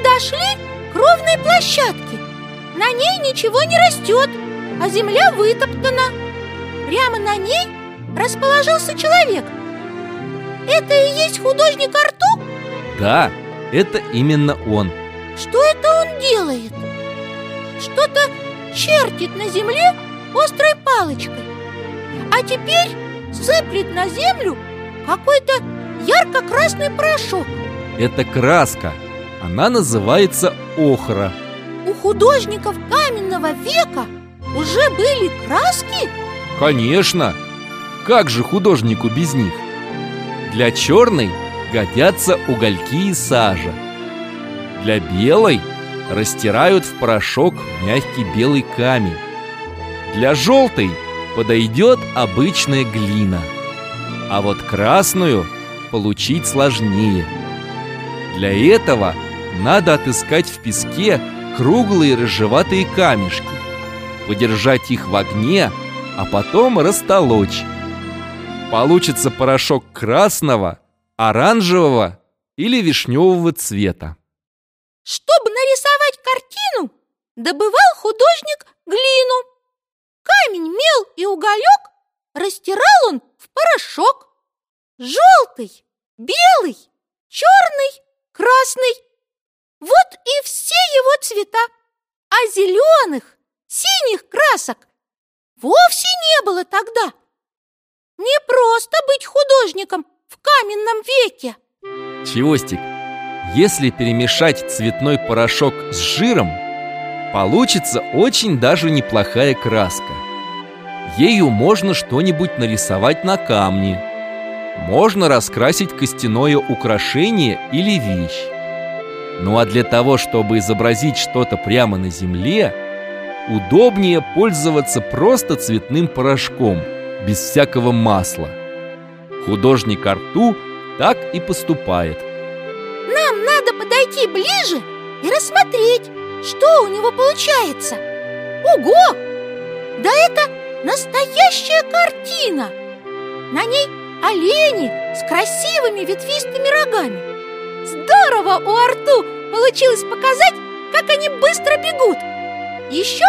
подошли к ровной площадке. На ней ничего не растет, а земля вытоптана. Прямо на ней расположился человек. Это и есть художник Арту? Да, это именно он. Что это он делает? Что-то чертит на земле острой палочкой. А теперь сыплет на землю какой-то ярко-красный порошок. Это краска. Она называется охра. У художников каменного века уже были краски? Конечно. Как же художнику без них? Для черной годятся угольки и сажа. Для белой растирают в порошок мягкий белый камень. Для желтой подойдет обычная глина. А вот красную получить сложнее. Для этого надо отыскать в песке круглые рыжеватые камешки, подержать их в огне, а потом растолочь. Получится порошок красного, оранжевого или вишневого цвета. Чтобы нарисовать картину, добывал художник глину. Камень, мел и уголек растирал он в порошок. Желтый, белый, черный, красный. Вот и все его цвета. А зеленых, синих красок вовсе не было тогда. Не просто быть художником в каменном веке. Чевостик, если перемешать цветной порошок с жиром, получится очень даже неплохая краска. Ею можно что-нибудь нарисовать на камне. Можно раскрасить костяное украшение или вещь. Ну а для того, чтобы изобразить что-то прямо на земле, удобнее пользоваться просто цветным порошком, без всякого масла. Художник Арту так и поступает. Нам надо подойти ближе и рассмотреть, что у него получается. Ого! Да это настоящая картина! На ней олени с красивыми ветвистыми рогами. Здорово у Арту получилось показать, как они быстро бегут. Еще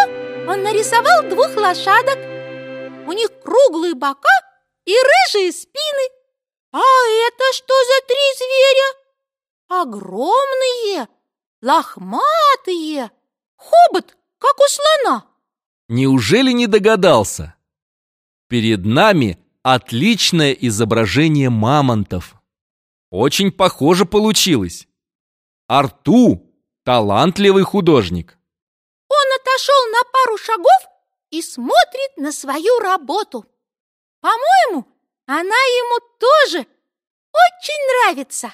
он нарисовал двух лошадок. У них круглые бока и рыжие спины. А это что за три зверя? Огромные, лохматые, хобот, как у слона. Неужели не догадался? Перед нами отличное изображение мамонтов. Очень похоже получилось. Арту – талантливый художник. Он отошел на пару шагов и смотрит на свою работу. По-моему, она ему тоже очень нравится.